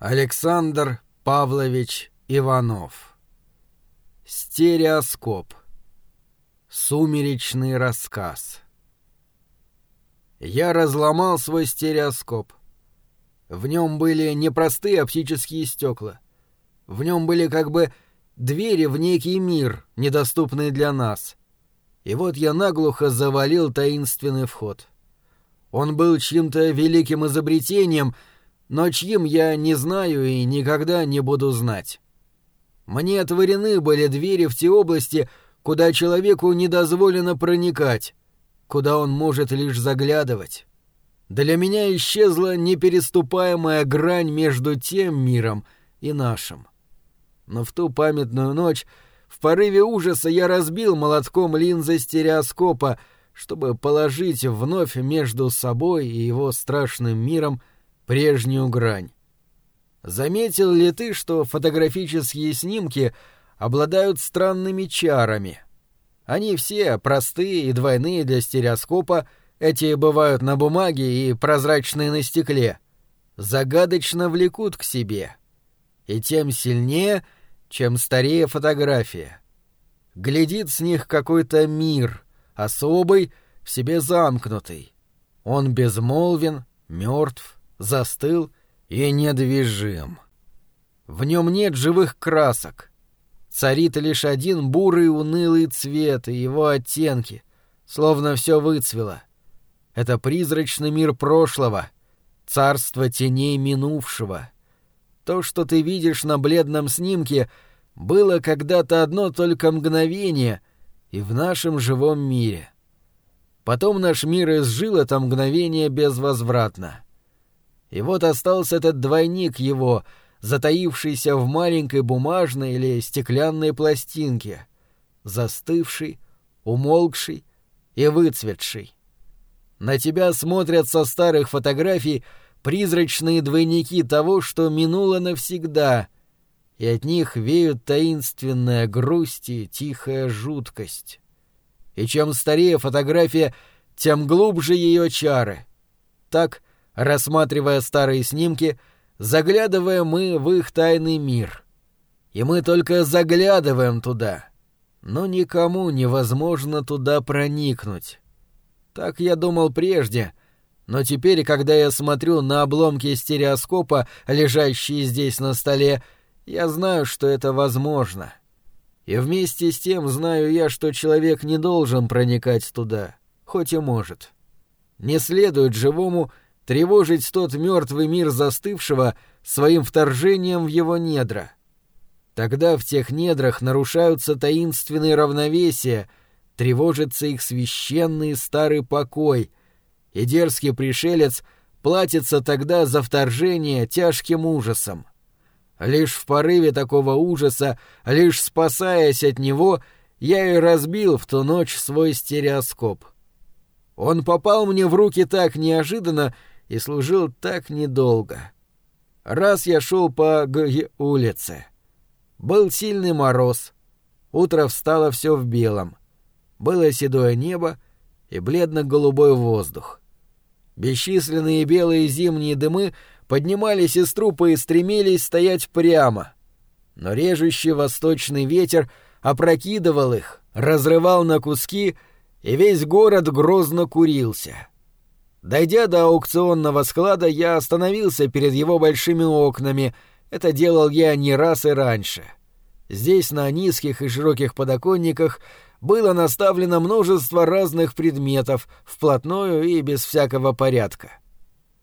Александр Павлович Иванов. Стереоскоп. Сумеречный рассказ. Я разломал свой стереоскоп. В нем были не простые оптические стекла. В нем были как бы двери в некий мир, недоступный для нас. И вот я наглухо завалил таинственный вход. Он был чьим-то великим изобретением — но чьим я не знаю и никогда не буду знать. Мне отворены были двери в те области, куда человеку не дозволено проникать, куда он может лишь заглядывать. Для меня исчезла непереступаемая грань между тем миром и нашим. Но в ту памятную ночь в порыве ужаса я разбил молотком линзы стереоскопа, чтобы положить вновь между собой и его страшным миром — прежнюю грань. Заметил ли ты, что фотографические снимки обладают странными чарами? Они все простые и двойные для стереоскопа, эти бывают на бумаге и прозрачные на стекле. Загадочно влекут к себе. И тем сильнее, чем старее фотография. Глядит с них какой-то мир, особый, в себе замкнутый. Он безмолвен, мертв, застыл и недвижим. В нем нет живых красок. Царит лишь один бурый унылый цвет и его оттенки, словно все выцвело. Это призрачный мир прошлого, царство теней минувшего. То, что ты видишь на бледном снимке, было когда-то одно только мгновение и в нашем живом мире. Потом наш мир изжил это мгновение безвозвратно. И вот остался этот двойник его, затаившийся в маленькой бумажной или стеклянной пластинке, застывший, умолкший и выцветший. На тебя смотрят со старых фотографий призрачные двойники того, что минуло навсегда, и от них веют таинственная грусть и тихая жуткость. И чем старее фотография, тем глубже ее чары. Так — Рассматривая старые снимки, заглядываем мы в их тайный мир. И мы только заглядываем туда. Но никому невозможно туда проникнуть. Так я думал прежде, но теперь, когда я смотрю на обломки стереоскопа, лежащие здесь на столе, я знаю, что это возможно. И вместе с тем знаю я, что человек не должен проникать туда, хоть и может. Не следует живому тревожить тот мертвый мир застывшего своим вторжением в его недра. Тогда в тех недрах нарушаются таинственные равновесия, тревожится их священный старый покой, и дерзкий пришелец платится тогда за вторжение тяжким ужасом. Лишь в порыве такого ужаса, лишь спасаясь от него, я и разбил в ту ночь свой стереоскоп. Он попал мне в руки так неожиданно, и служил так недолго. Раз я шел по г улице. Был сильный мороз. Утро встало все в белом. Было седое небо и бледно-голубой воздух. Бесчисленные белые зимние дымы поднимались из трупа и стремились стоять прямо. Но режущий восточный ветер опрокидывал их, разрывал на куски, и весь город грозно курился. Дойдя до аукционного склада, я остановился перед его большими окнами. Это делал я не раз и раньше. Здесь на низких и широких подоконниках было наставлено множество разных предметов, вплотную и без всякого порядка.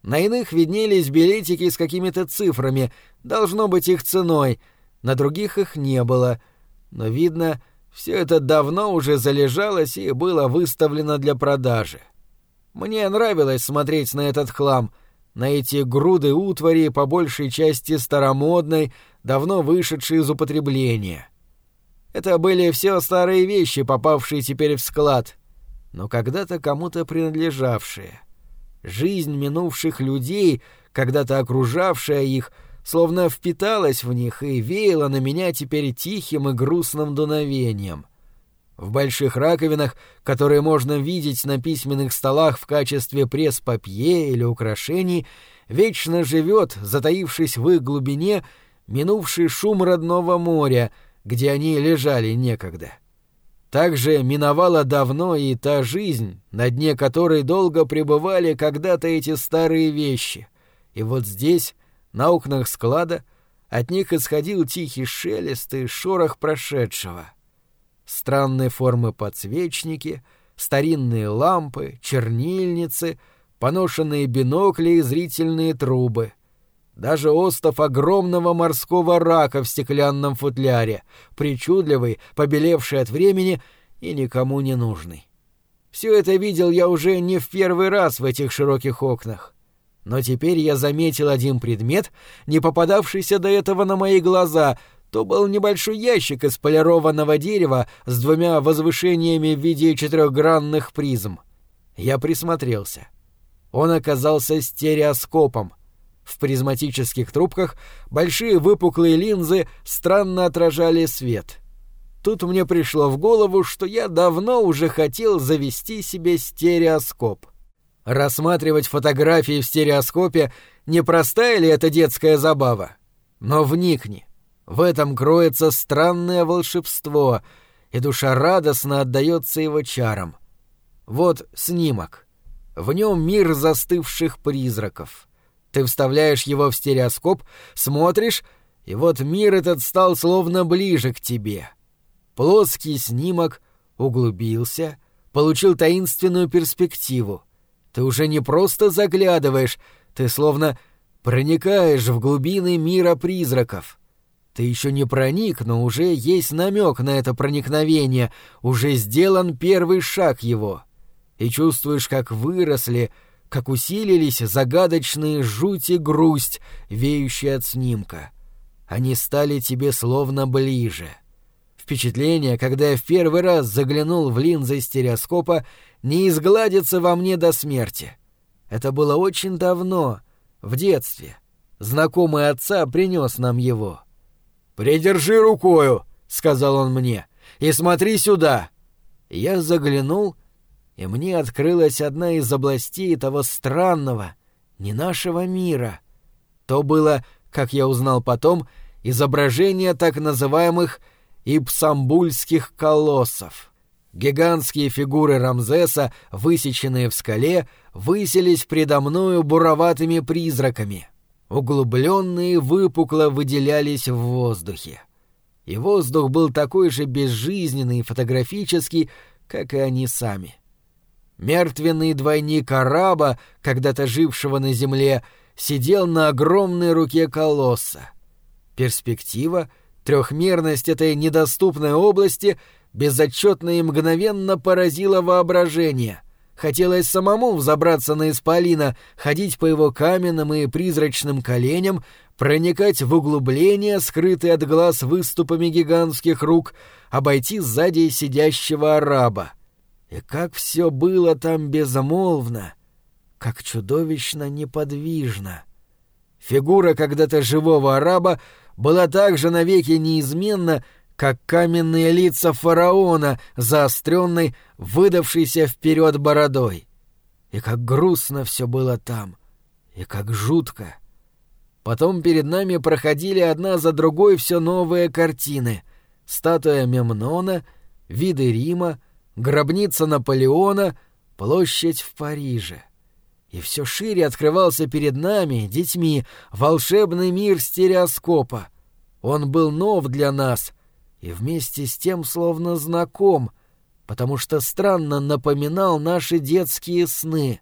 На иных виднелись билетики с какими-то цифрами, должно быть их ценой, на других их не было. Но, видно, все это давно уже залежалось и было выставлено для продажи. — мне нравилось смотреть на этот хлам, на эти груды утвари, по большей части старомодной, давно вышедшей из употребления. Это были все старые вещи, попавшие теперь в склад, но когда-то кому-то принадлежавшие. Жизнь минувших людей, когда-то окружавшая их, словно впиталась в них и веяла на меня теперь тихим и грустным дуновением — в больших раковинах, которые можно видеть на письменных столах в качестве пресс-папье или украшений, вечно живет, затаившись в их глубине, минувший шум родного моря, где они лежали некогда. Также миновала давно и та жизнь, на дне которой долго пребывали когда-то эти старые вещи. И вот здесь, на окнах склада, от них исходил тихий шелест и шорох прошедшего. Странные формы подсвечники, старинные лампы, чернильницы, поношенные бинокли и зрительные трубы — даже остов огромного морского рака в стеклянном футляре, причудливый, побелевший от времени и никому не нужный. Все это видел я уже не в первый раз в этих широких окнах. Но теперь я заметил один предмет, не попадавшийся до этого на мои глаза. То был небольшой ящик из полированного дерева с двумя возвышениями в виде четырехгранных призм. Я присмотрелся. Он оказался стереоскопом — в призматических трубках большие выпуклые линзы странно отражали свет. Тут мне пришло в голову, что я давно уже хотел завести себе стереоскоп. Рассматривать фотографии в стереоскопе — непростая ли это детская забава? Но вникни. В этом кроется странное волшебство, и душа радостно отдается его чарам. Вот снимок. В нем мир застывших призраков — ты вставляешь его в стереоскоп, смотришь, и вот мир этот стал словно ближе к тебе. Плоский снимок углубился, получил таинственную перспективу. Ты уже не просто заглядываешь, ты словно проникаешь в глубины мира призраков. Ты еще не проник, но уже есть намек на это проникновение, уже сделан первый шаг его. И чувствуешь, как выросли, как усилились загадочные жуть и грусть, веющие от снимка. Они стали тебе словно ближе. Впечатление, когда я в первый раз заглянул в линзы стереоскопа, не изгладится во мне до смерти. Это было очень давно, в детстве. Знакомый отца принес нам его. «Придержи рукою», — сказал он мне, — «и смотри сюда». Я заглянул и мне открылась одна из областей того странного, не нашего мира. То было, как я узнал потом, изображение так называемых ипсамбульских колоссов. Гигантские фигуры Рамзеса, высеченные в скале, высились предо мною буроватыми призраками. Углубленные выпукло выделялись в воздухе. И воздух был такой же безжизненный и фотографический, как и они сами. — Мертвенный двойник араба, когда-то жившего на земле, сидел на огромной руке колосса. Перспектива, трехмерность этой недоступной области безотчетно и мгновенно поразила воображение. Хотелось самому взобраться на исполина, ходить по его каменным и призрачным коленям, проникать в углубления, скрытые от глаз выступами гигантских рук, обойти сзади сидящего араба. И как все было там безмолвно, как чудовищно неподвижно. Фигура когда-то живого араба была так же навеки неизменна, как каменные лица фараона, заостренной, выдавшейся вперед бородой. И как грустно все было там, и как жутко. Потом перед нами проходили одна за другой все новые картины. Статуя Мемнона, виды Рима, гробница Наполеона, площадь в Париже. И все шире открывался перед нами, детьми, волшебный мир стереоскопа. Он был нов для нас и вместе с тем словно знаком, потому что странно напоминал наши детские сны.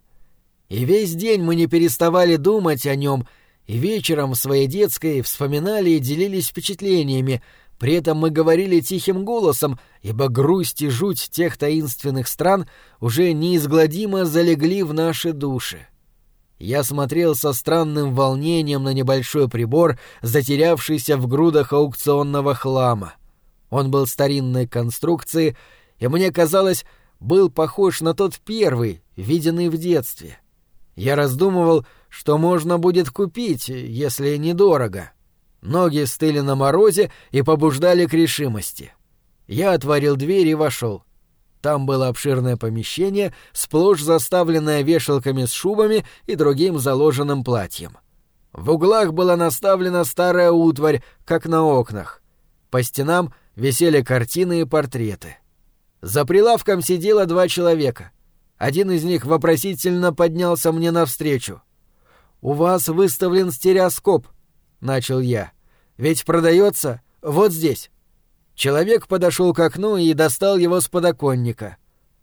И весь день мы не переставали думать о нем, и вечером в своей детской вспоминали и делились впечатлениями — при этом мы говорили тихим голосом, ибо грусть и жуть тех таинственных стран уже неизгладимо залегли в наши души. Я смотрел со странным волнением на небольшой прибор, затерявшийся в грудах аукционного хлама. Он был старинной конструкции, и мне казалось, был похож на тот первый, виденный в детстве. Я раздумывал, что можно будет купить, если недорого. Ноги стыли на морозе и побуждали к решимости. Я отворил дверь и вошел. Там было обширное помещение, сплошь заставленное вешалками с шубами и другим заложенным платьем. В углах была наставлена старая утварь, как на окнах. По стенам висели картины и портреты. За прилавком сидело два человека. Один из них вопросительно поднялся мне навстречу. «У вас выставлен стереоскоп», — начал я. «Ведь продается вот здесь». Человек подошел к окну и достал его с подоконника.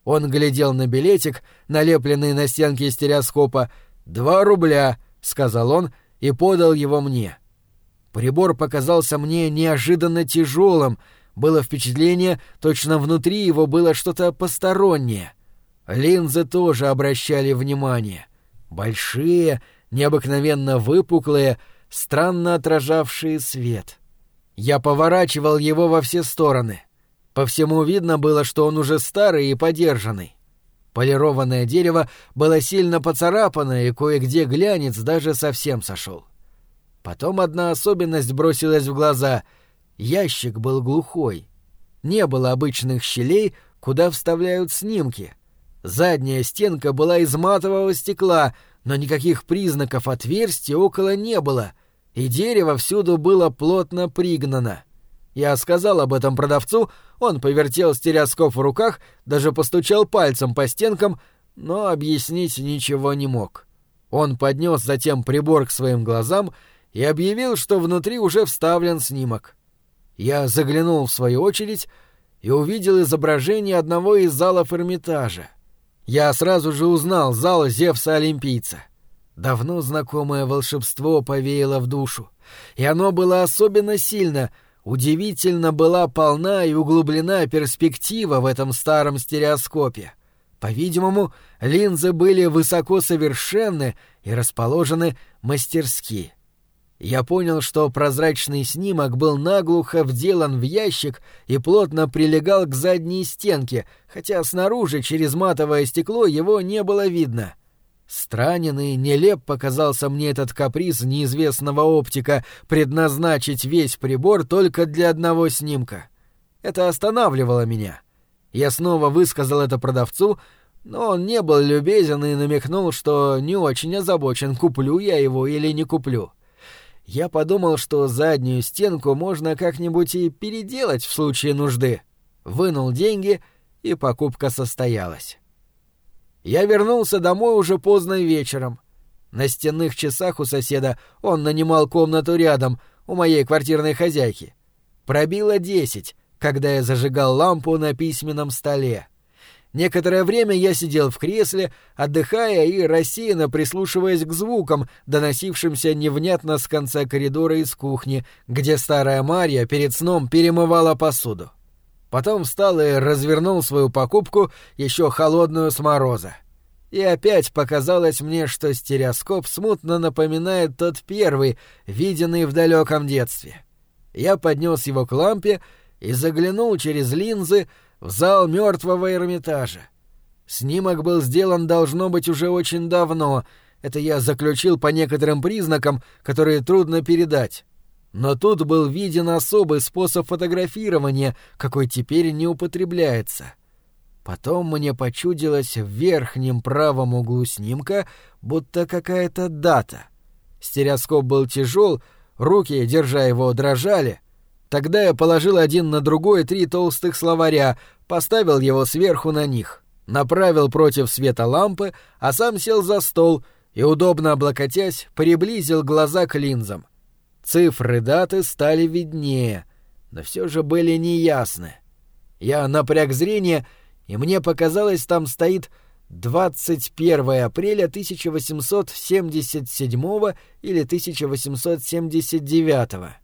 Он глядел на билетик, налепленный на стенке стереоскопа. «Два рубля», — сказал он и подал его мне. Прибор показался мне неожиданно тяжелым. Было впечатление, точно внутри его было что-то постороннее. Линзы тоже обращали внимание. Большие, необыкновенно выпуклые, странно отражавшие свет. Я поворачивал его во все стороны. По всему видно было, что он уже старый и подержанный. Полированное дерево было сильно поцарапано, и кое-где глянец даже совсем сошел. Потом одна особенность бросилась в глаза. Ящик был глухой. Не было обычных щелей, куда вставляют снимки. Задняя стенка была из матового стекла, но никаких признаков отверстия около не было, и дерево всюду было плотно пригнано. Я сказал об этом продавцу, он повертел стереоскоп в руках, даже постучал пальцем по стенкам, но объяснить ничего не мог. Он поднес затем прибор к своим глазам и объявил, что внутри уже вставлен снимок. Я заглянул в свою очередь и увидел изображение одного из залов Эрмитажа. Я сразу же узнал зал Зевса-Олимпийца. Давно знакомое волшебство повеяло в душу, и оно было особенно сильно — Удивительно была полна и углублена перспектива в этом старом стереоскопе. По-видимому, линзы были высоко совершенны и расположены мастерски. Я понял, что прозрачный снимок был наглухо вделан в ящик и плотно прилегал к задней стенке, хотя снаружи через матовое стекло его не было видно — Странен и нелеп показался мне этот каприз неизвестного оптика предназначить весь прибор только для одного снимка. Это останавливало меня. Я снова высказал это продавцу, но он не был любезен и намекнул, что не очень озабочен, куплю я его или не куплю. Я подумал, что заднюю стенку можно как-нибудь и переделать в случае нужды. Вынул деньги, и покупка состоялась. Я вернулся домой уже поздно вечером. На стенных часах у соседа он нанимал комнату рядом, у моей квартирной хозяйки. Пробило десять, когда я зажигал лампу на письменном столе. Некоторое время я сидел в кресле, отдыхая и рассеянно прислушиваясь к звукам, доносившимся невнятно с конца коридора из кухни, где старая Марья перед сном перемывала посуду. Потом встал и развернул свою покупку, еще холодную с мороза. И опять показалось мне, что стереоскоп смутно напоминает тот первый, виденный в далеком детстве. Я поднес его к лампе и заглянул через линзы в зал мертвого Эрмитажа. Снимок был сделан, должно быть, уже очень давно. Это я заключил по некоторым признакам, которые трудно передать. Но тут был виден особый способ фотографирования, какой теперь не употребляется. Потом мне почудилось в верхнем правом углу снимка будто какая-то дата. Стереоскоп был тяжел, руки, держа его, дрожали. Тогда я положил один на другой три толстых словаря, поставил его сверху на них, направил против света лампы, а сам сел за стол и, удобно облокотясь, приблизил глаза к линзам. Цифры даты стали виднее, но все же были неясны. Я напряг зрение, и мне показалось, там стоит 21 апреля 1877 или 1879.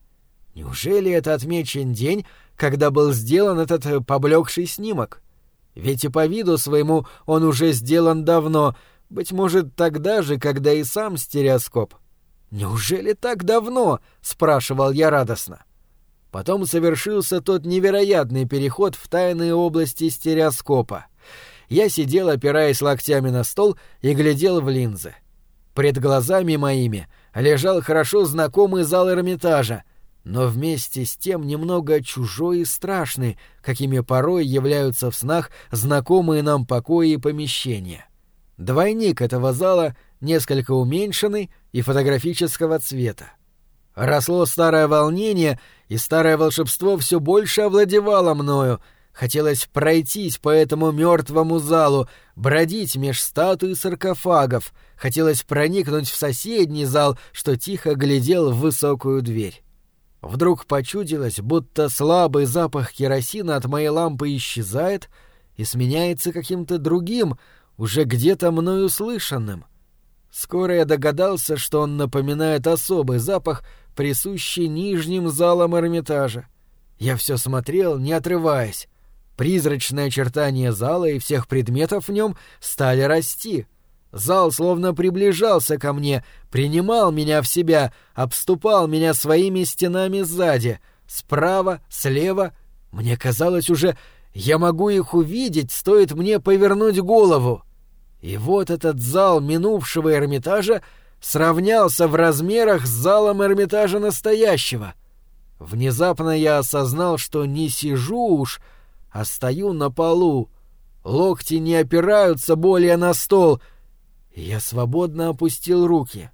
Неужели это отмечен день, когда был сделан этот э, поблекший снимок? Ведь и по виду своему он уже сделан давно, быть может, тогда же, когда и сам стереоскоп — «Неужели так давно?» — спрашивал я радостно. Потом совершился тот невероятный переход в тайные области стереоскопа. Я сидел, опираясь локтями на стол, и глядел в линзы. Пред глазами моими лежал хорошо знакомый зал Эрмитажа, но вместе с тем немного чужой и страшный, какими порой являются в снах знакомые нам покои и помещения. Двойник этого зала несколько уменьшенный и фотографического цвета. Росло старое волнение, и старое волшебство все больше овладевало мною. Хотелось пройтись по этому мертвому залу, бродить меж статуй саркофагов. Хотелось проникнуть в соседний зал, что тихо глядел в высокую дверь. Вдруг почудилось, будто слабый запах керосина от моей лампы исчезает и сменяется каким-то другим, уже где-то мною слышанным. Скоро я догадался, что он напоминает особый запах, присущий нижним залам Эрмитажа. Я все смотрел, не отрываясь. Призрачные очертания зала и всех предметов в нем стали расти — Зал словно приближался ко мне, принимал меня в себя, обступал меня своими стенами сзади, справа, слева. Мне казалось уже, я могу их увидеть, стоит мне повернуть голову. И вот этот зал минувшего Эрмитажа сравнялся в размерах с залом Эрмитажа настоящего. Внезапно я осознал, что не сижу уж, а стою на полу. Локти не опираются более на стол — я свободно опустил руки.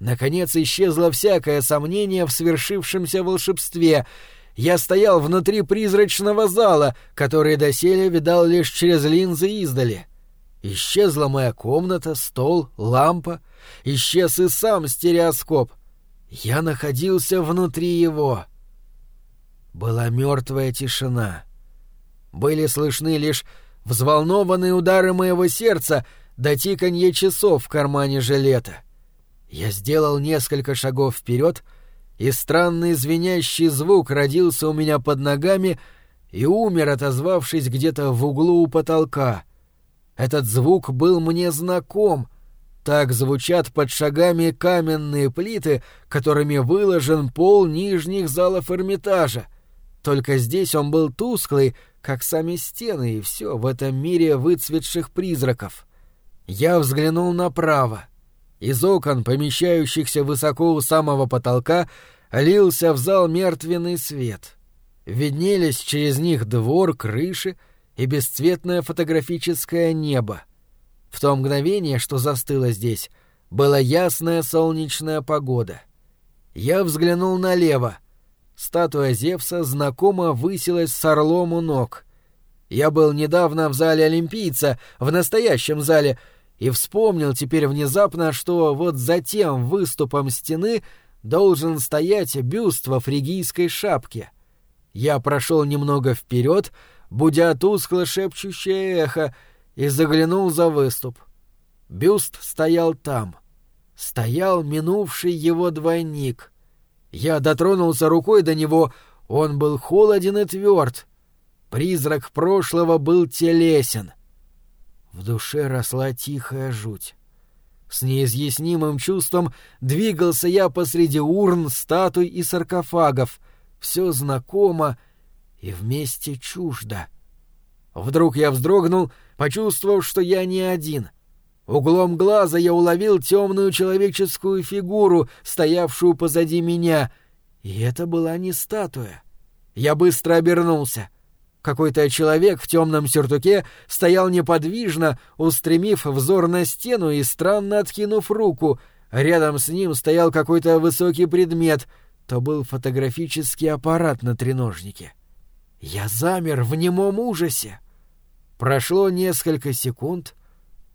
Наконец исчезло всякое сомнение в свершившемся волшебстве. Я стоял внутри призрачного зала, который доселе видал лишь через линзы издали. Исчезла моя комната, стол, лампа. Исчез и сам стереоскоп. Я находился внутри его. Была мертвая тишина. Были слышны лишь взволнованные удары моего сердца — до тиканье часов в кармане жилета. Я сделал несколько шагов вперед, и странный звенящий звук родился у меня под ногами и умер, отозвавшись где-то в углу у потолка. Этот звук был мне знаком. Так звучат под шагами каменные плиты, которыми выложен пол нижних залов Эрмитажа. Только здесь он был тусклый, как сами стены, и все в этом мире выцветших призраков. Я взглянул направо. Из окон, помещающихся высоко у самого потолка, лился в зал мертвенный свет. Виднелись через них двор, крыши и бесцветное фотографическое небо. В то мгновение, что застыло здесь, была ясная солнечная погода. Я взглянул налево. Статуя Зевса знакомо высилась с орлом у ног. Я был недавно в зале Олимпийца, в настоящем зале, и вспомнил теперь внезапно, что вот за тем выступом стены должен стоять бюст во фригийской шапке. Я прошел немного вперед, будя тускло шепчущее эхо, и заглянул за выступ. Бюст стоял там. Стоял минувший его двойник. Я дотронулся рукой до него, он был холоден и тверд. Призрак прошлого был телесен — в душе росла тихая жуть. С неизъяснимым чувством двигался я посреди урн, статуй и саркофагов. Все знакомо и вместе чуждо. Вдруг я вздрогнул, почувствовав, что я не один. Углом глаза я уловил темную человеческую фигуру, стоявшую позади меня. И это была не статуя. Я быстро обернулся — какой-то человек в темном сюртуке стоял неподвижно, устремив взор на стену и странно откинув руку. Рядом с ним стоял какой-то высокий предмет. То был фотографический аппарат на треножнике. Я замер в немом ужасе. Прошло несколько секунд.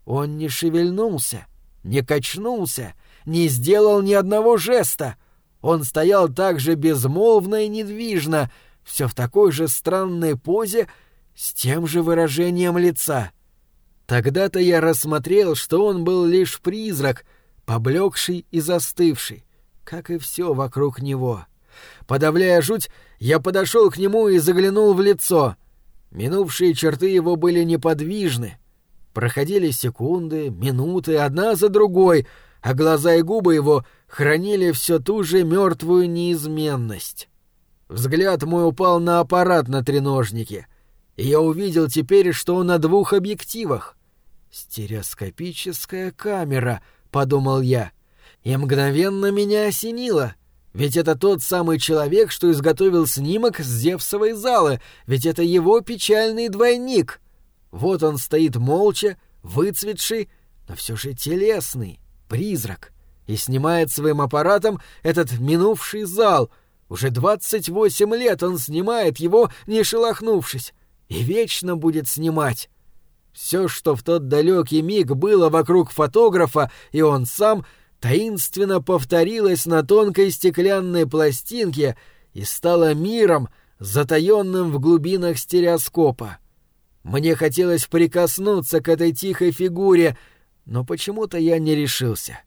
Он не шевельнулся, не качнулся, не сделал ни одного жеста. Он стоял так же безмолвно и недвижно — все в такой же странной позе, с тем же выражением лица. Тогда-то я рассмотрел, что он был лишь призрак, поблекший и застывший, как и все вокруг него. Подавляя жуть, я подошел к нему и заглянул в лицо. Минувшие черты его были неподвижны. Проходили секунды, минуты, одна за другой, а глаза и губы его хранили все ту же мертвую неизменность. Взгляд мой упал на аппарат на треножнике, и я увидел теперь, что он на двух объективах. «Стереоскопическая камера», — подумал я, и мгновенно меня осенило. Ведь это тот самый человек, что изготовил снимок с Зевсовой залы, ведь это его печальный двойник. Вот он стоит молча, выцветший, но все же телесный, призрак, и снимает своим аппаратом этот минувший зал. Уже двадцать восемь лет он снимает его, не шелохнувшись, и вечно будет снимать. Все, что в тот далекий миг было вокруг фотографа, и он сам, таинственно повторилось на тонкой стеклянной пластинке и стало миром, затаенным в глубинах стереоскопа. Мне хотелось прикоснуться к этой тихой фигуре, но почему-то я не решился.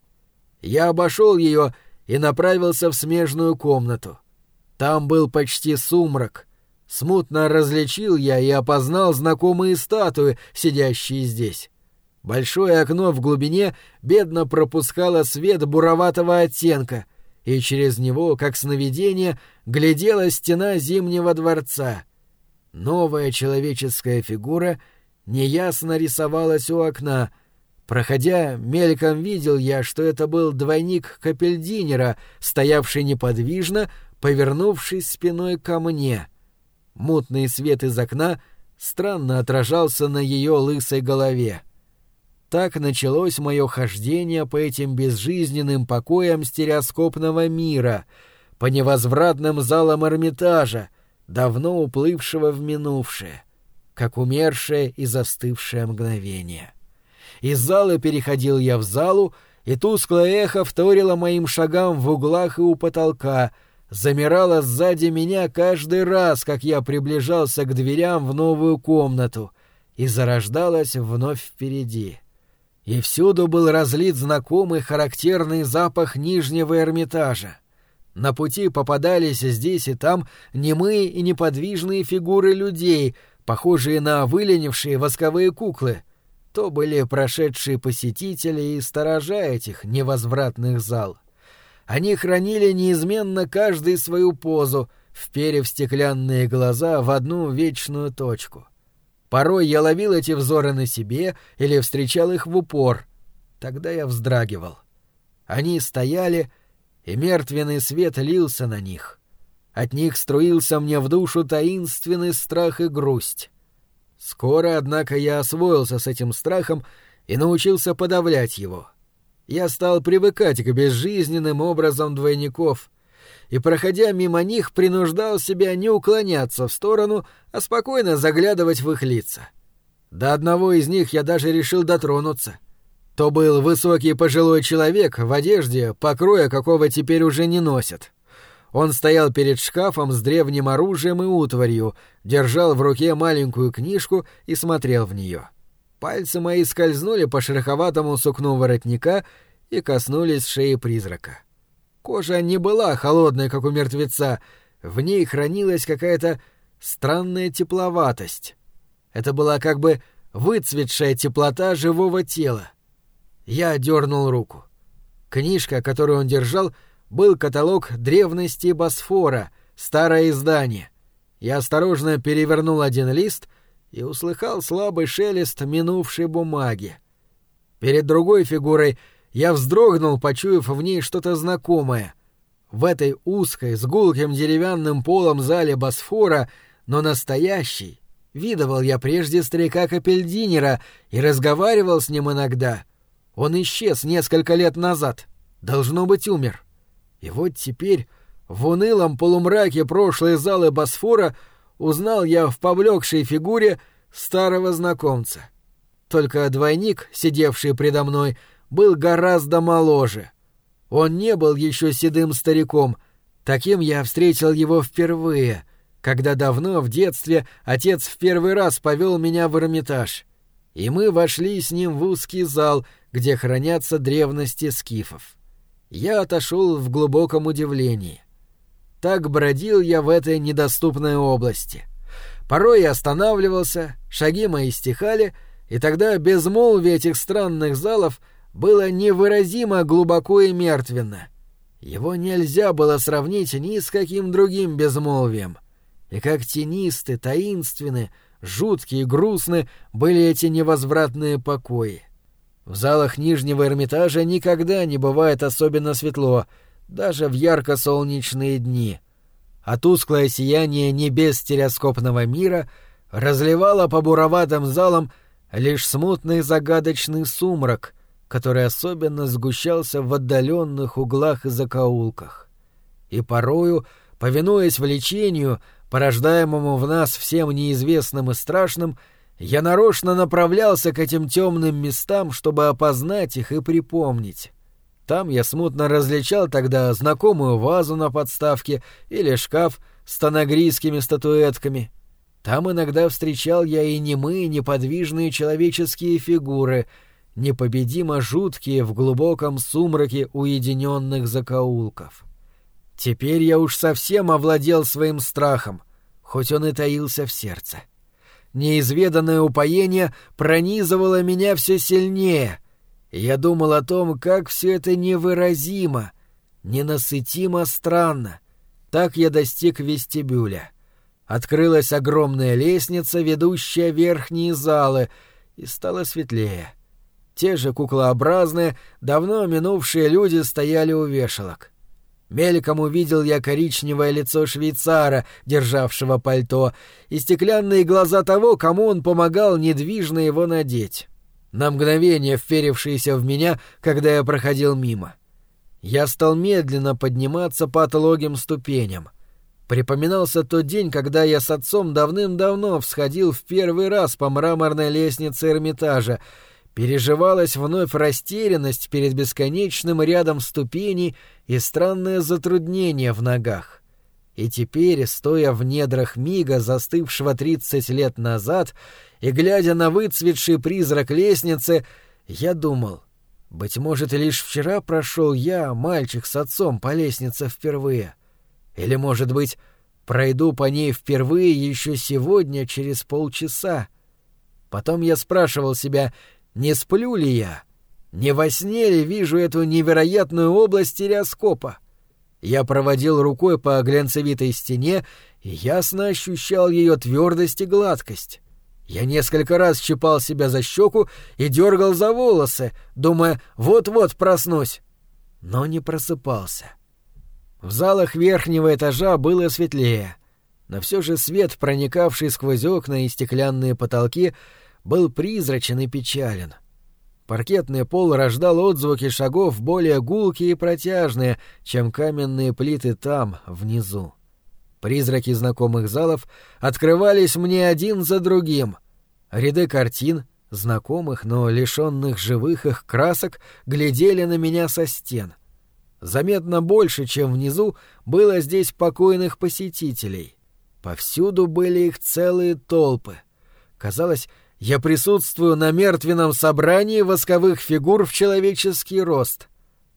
Я обошел ее и направился в смежную комнату. Там был почти сумрак. Смутно различил я и опознал знакомые статуи, сидящие здесь. Большое окно в глубине бедно пропускало свет буроватого оттенка, и через него, как сновидение, глядела стена Зимнего дворца. Новая человеческая фигура неясно рисовалась у окна — Проходя, мельком видел я, что это был двойник Капельдинера, стоявший неподвижно, повернувшись спиной ко мне. Мутный свет из окна странно отражался на ее лысой голове. Так началось мое хождение по этим безжизненным покоям стереоскопного мира, по невозвратным залам Эрмитажа, давно уплывшего в минувшее, как умершее и застывшее мгновение. — из зала переходил я в залу, и тусклое эхо вторило моим шагам в углах и у потолка, замирало сзади меня каждый раз, как я приближался к дверям в новую комнату, и зарождалось вновь впереди. И всюду был разлит знакомый характерный запах Нижнего Эрмитажа. На пути попадались здесь и там немые и неподвижные фигуры людей, похожие на выленившие восковые куклы — то были прошедшие посетители и сторожа этих невозвратных зал. Они хранили неизменно каждый свою позу, вперев стеклянные глаза в одну вечную точку. Порой я ловил эти взоры на себе или встречал их в упор. Тогда я вздрагивал. Они стояли, и мертвенный свет лился на них. От них струился мне в душу таинственный страх и грусть. Скоро, однако, я освоился с этим страхом и научился подавлять его. Я стал привыкать к безжизненным образам двойников, и, проходя мимо них, принуждал себя не уклоняться в сторону, а спокойно заглядывать в их лица. До одного из них я даже решил дотронуться. То был высокий пожилой человек в одежде, покроя какого теперь уже не носят. Он стоял перед шкафом с древним оружием и утварью, держал в руке маленькую книжку и смотрел в нее. Пальцы мои скользнули по шероховатому сукну воротника и коснулись шеи призрака. Кожа не была холодной, как у мертвеца, в ней хранилась какая-то странная тепловатость. Это была как бы выцветшая теплота живого тела. Я дернул руку. Книжка, которую он держал, — был каталог древности Босфора, старое издание. Я осторожно перевернул один лист и услыхал слабый шелест минувшей бумаги. Перед другой фигурой я вздрогнул, почуяв в ней что-то знакомое. В этой узкой, с гулким деревянным полом зале Босфора, но настоящий, видывал я прежде старика Капельдинера и разговаривал с ним иногда. Он исчез несколько лет назад. Должно быть, умер. — и вот теперь, в унылом полумраке прошлой залы Босфора, узнал я в поблекшей фигуре старого знакомца. Только двойник, сидевший предо мной, был гораздо моложе. Он не был еще седым стариком. Таким я встретил его впервые, когда давно в детстве отец в первый раз повел меня в Эрмитаж. И мы вошли с ним в узкий зал, где хранятся древности скифов я отошел в глубоком удивлении. Так бродил я в этой недоступной области. Порой я останавливался, шаги мои стихали, и тогда безмолвие этих странных залов было невыразимо глубоко и мертвенно. Его нельзя было сравнить ни с каким другим безмолвием. И как тенисты, таинственны, жуткие и грустны были эти невозвратные покои. В залах Нижнего Эрмитажа никогда не бывает особенно светло, даже в ярко-солнечные дни, а тусклое сияние небес стереоскопного мира разливало по буроватым залам лишь смутный загадочный сумрак, который особенно сгущался в отдаленных углах и закоулках. И порою, повинуясь влечению, порождаемому в нас всем неизвестным и страшным, я нарочно направлялся к этим темным местам, чтобы опознать их и припомнить. Там я смутно различал тогда знакомую вазу на подставке или шкаф с тонагрийскими статуэтками. Там иногда встречал я и немые неподвижные человеческие фигуры, непобедимо жуткие в глубоком сумраке уединенных закоулков. Теперь я уж совсем овладел своим страхом, хоть он и таился в сердце. Неизведанное упоение пронизывало меня все сильнее, я думал о том, как все это невыразимо, ненасытимо странно. Так я достиг вестибюля. Открылась огромная лестница, ведущая верхние залы, и стало светлее. Те же куклообразные, давно минувшие люди стояли у вешалок. Мельком увидел я коричневое лицо швейцара, державшего пальто, и стеклянные глаза того, кому он помогал недвижно его надеть. На мгновение вперевшиеся в меня, когда я проходил мимо. Я стал медленно подниматься по отлогим ступеням. Припоминался тот день, когда я с отцом давным-давно всходил в первый раз по мраморной лестнице Эрмитажа, переживалась вновь растерянность перед бесконечным рядом ступеней и странное затруднение в ногах. И теперь, стоя в недрах мига, застывшего тридцать лет назад, и глядя на выцветший призрак лестницы, я думал, быть может, лишь вчера прошел я, мальчик с отцом, по лестнице впервые. Или, может быть, пройду по ней впервые еще сегодня, через полчаса. Потом я спрашивал себя, не сплю ли я? Не во сне ли вижу эту невероятную область стереоскопа? Я проводил рукой по глянцевитой стене и ясно ощущал ее твердость и гладкость. Я несколько раз щипал себя за щеку и дергал за волосы, думая, вот-вот проснусь. Но не просыпался. В залах верхнего этажа было светлее, но все же свет, проникавший сквозь окна и стеклянные потолки, был призрачен и печален. Паркетный пол рождал отзвуки шагов более гулкие и протяжные, чем каменные плиты там, внизу. Призраки знакомых залов открывались мне один за другим. Ряды картин, знакомых, но лишенных живых их красок, глядели на меня со стен. Заметно больше, чем внизу, было здесь покойных посетителей. Повсюду были их целые толпы. Казалось, я присутствую на мертвенном собрании восковых фигур в человеческий рост.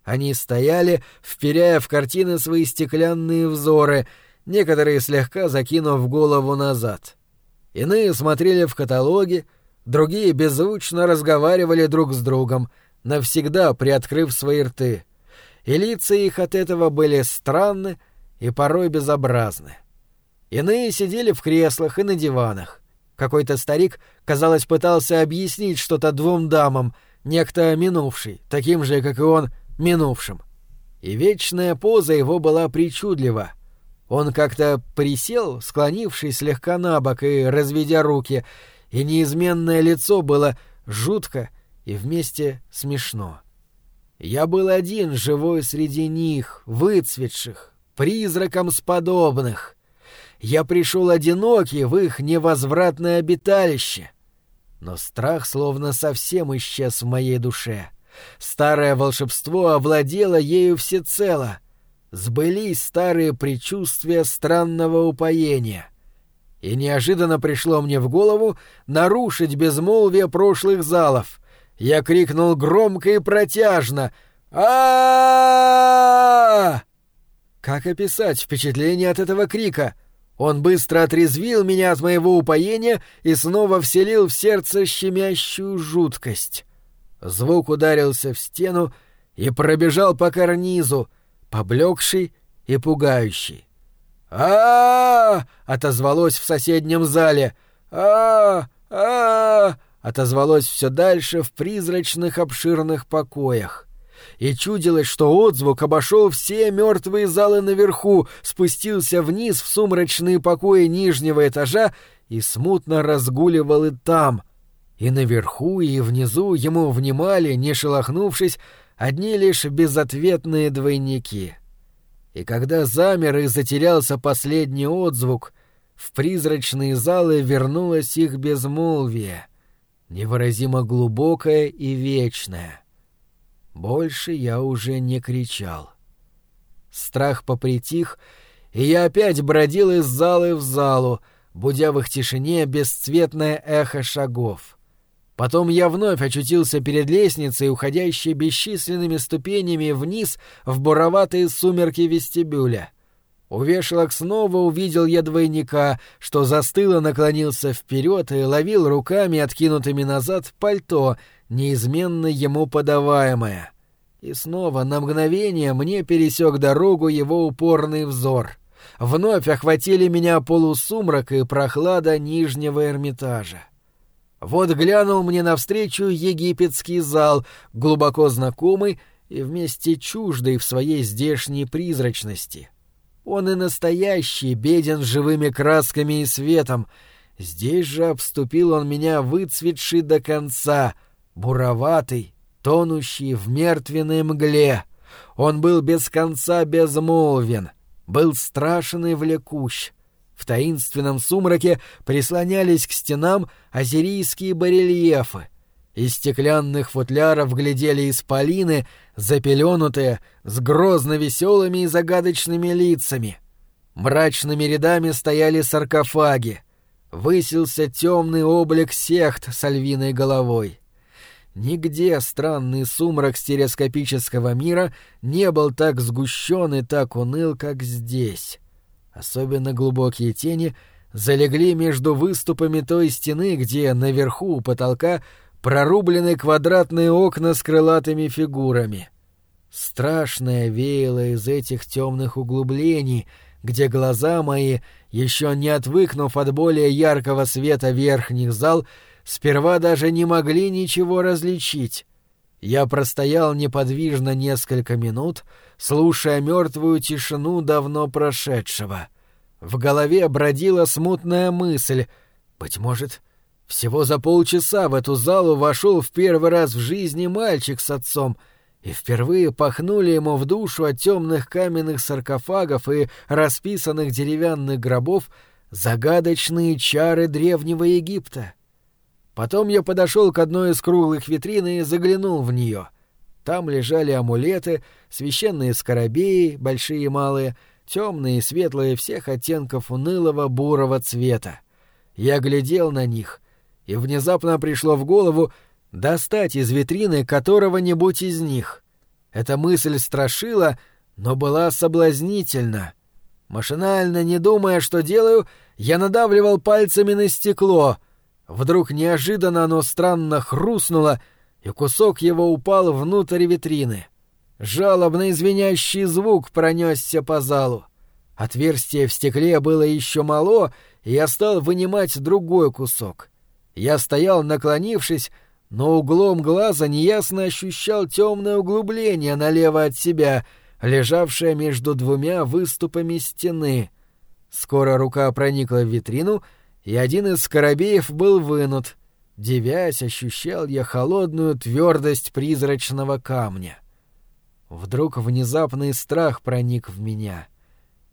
Они стояли, вперяя в картины свои стеклянные взоры, некоторые слегка закинув голову назад. Иные смотрели в каталоги, другие беззвучно разговаривали друг с другом, навсегда приоткрыв свои рты. И лица их от этого были странны и порой безобразны. Иные сидели в креслах и на диванах. Какой-то старик, казалось, пытался объяснить что-то двум дамам, некто минувший, таким же, как и он, минувшим. И вечная поза его была причудлива. Он как-то присел, склонившись слегка на бок и разведя руки, и неизменное лицо было жутко и вместе смешно. Я был один, живой среди них, выцветших, призраком сподобных. Я пришел одинокий в их невозвратное обиталище. Но страх словно совсем исчез в моей душе. Старое волшебство овладело ею всецело. Сбылись старые предчувствия странного упоения. И неожиданно пришло мне в голову нарушить безмолвие прошлых залов. Я крикнул громко и протяжно а Как описать впечатление от этого крика? Он быстро отрезвил меня от моего упоения и снова вселил в сердце щемящую жуткость. Звук ударился в стену и пробежал по карнизу, поблекший и пугающий. а, отозвалось в соседнем зале. а, -а отозвалось все дальше в призрачных обширных покоях. и чудилось, что отзвук обошел все мертвые залы наверху, спустился вниз в сумрачные покои нижнего этажа и смутно разгуливал и там. И наверху, и внизу ему внимали, не шелохнувшись, одни лишь безответные двойники. И когда замер и затерялся последний отзвук, в призрачные залы вернулось их безмолвие, невыразимо глубокое и вечное. Больше я уже не кричал. Страх попритих, и я опять бродил из залы в залу, будя в их тишине бесцветное эхо шагов. Потом я вновь очутился перед лестницей, уходящей бесчисленными ступенями вниз в буроватые сумерки вестибюля. У вешалок снова увидел я двойника, что застыло наклонился вперед и ловил руками, откинутыми назад, пальто, неизменно ему подаваемое. И снова на мгновение мне пересек дорогу его упорный взор. Вновь охватили меня полусумрак и прохлада Нижнего Эрмитажа. Вот глянул мне навстречу египетский зал, глубоко знакомый и вместе чуждый в своей здешней призрачности. Он и настоящий, беден живыми красками и светом. Здесь же обступил он меня выцветший до конца, буроватый, тонущий в мертвенной мгле. Он был без конца безмолвен, был страшен и влекущ. В таинственном сумраке прислонялись к стенам азерийские барельефы. Из стеклянных футляров глядели исполины, запеленутые, с грозно веселыми и загадочными лицами. Мрачными рядами стояли саркофаги. Высился темный облик сехт с львиной головой. Нигде странный сумрак стереоскопического мира не был так сгущен и так уныл, как здесь. Особенно глубокие тени залегли между выступами той стены, где наверху у потолка прорублены квадратные окна с крылатыми фигурами. Страшное веяло из этих темных углублений, где глаза мои, еще не отвыкнув от более яркого света верхних зал, сперва даже не могли ничего различить. Я простоял неподвижно несколько минут, слушая мертвую тишину давно прошедшего. В голове бродила смутная мысль. Быть может, всего за полчаса в эту залу вошел в первый раз в жизни мальчик с отцом, и впервые пахнули ему в душу от темных каменных саркофагов и расписанных деревянных гробов загадочные чары древнего Египта. Потом я подошел к одной из круглых витрин и заглянул в нее. Там лежали амулеты, священные скоробеи, большие и малые, темные и светлые всех оттенков унылого бурого цвета. Я глядел на них, и внезапно пришло в голову достать из витрины которого-нибудь из них. Эта мысль страшила, но была соблазнительна. Машинально, не думая, что делаю, я надавливал пальцами на стекло. Вдруг неожиданно оно странно хрустнуло, и кусок его упал внутрь витрины. Жалобно извиняющий звук пронесся по залу. Отверстие в стекле было еще мало, и я стал вынимать другой кусок — я стоял, наклонившись, но углом глаза неясно ощущал темное углубление налево от себя, лежавшее между двумя выступами стены. Скоро рука проникла в витрину, и один из скоробеев был вынут. Девясь, ощущал я холодную твердость призрачного камня. Вдруг внезапный страх проник в меня.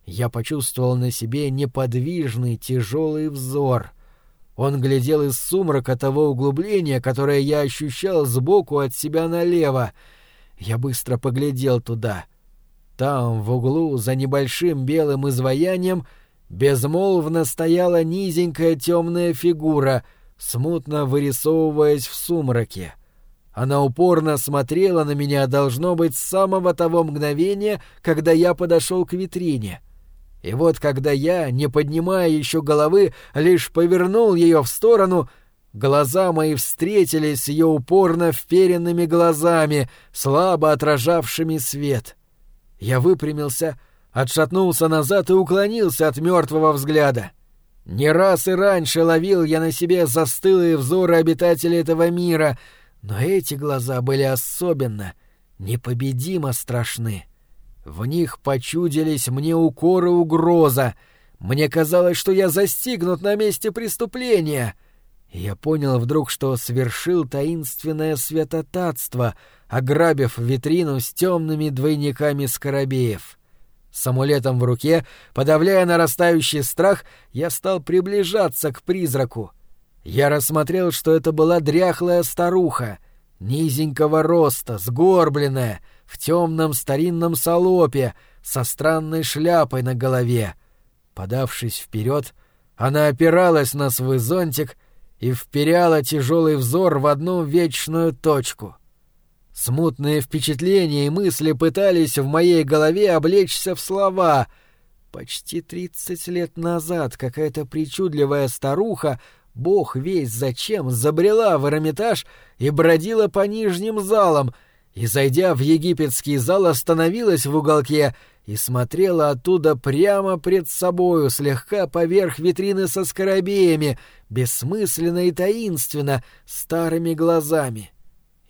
Я почувствовал на себе неподвижный тяжелый взор — он глядел из сумрака того углубления, которое я ощущал сбоку от себя налево. Я быстро поглядел туда. Там, в углу, за небольшим белым изваянием, безмолвно стояла низенькая темная фигура, смутно вырисовываясь в сумраке. Она упорно смотрела на меня, должно быть, с самого того мгновения, когда я подошел к витрине — и вот когда я, не поднимая еще головы, лишь повернул ее в сторону, глаза мои встретились с ее упорно вперенными глазами, слабо отражавшими свет. Я выпрямился, отшатнулся назад и уклонился от мертвого взгляда. Не раз и раньше ловил я на себе застылые взоры обитателей этого мира, но эти глаза были особенно, непобедимо страшны. В них почудились мне укоры угроза. Мне казалось, что я застигнут на месте преступления. И я понял вдруг, что совершил таинственное святотатство, ограбив витрину с темными двойниками скоробеев. С амулетом в руке, подавляя нарастающий страх, я стал приближаться к призраку. Я рассмотрел, что это была дряхлая старуха, низенького роста, сгорбленная, в темном старинном салопе, со странной шляпой на голове. Подавшись вперед, она опиралась на свой зонтик и вперяла тяжелый взор в одну вечную точку. Смутные впечатления и мысли пытались в моей голове облечься в слова. Почти тридцать лет назад какая-то причудливая старуха бог весь зачем, забрела в Эрмитаж и бродила по нижним залам, и, зайдя в египетский зал, остановилась в уголке и смотрела оттуда прямо пред собою, слегка поверх витрины со скоробеями, бессмысленно и таинственно, старыми глазами.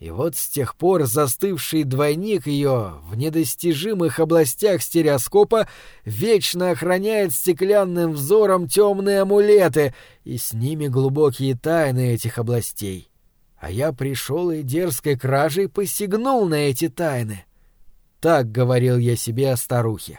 И вот с тех пор застывший двойник ее в недостижимых областях стереоскопа вечно охраняет стеклянным взором темные амулеты и с ними глубокие тайны этих областей. А я пришел и дерзкой кражей посягнул на эти тайны. Так говорил я себе о старухе.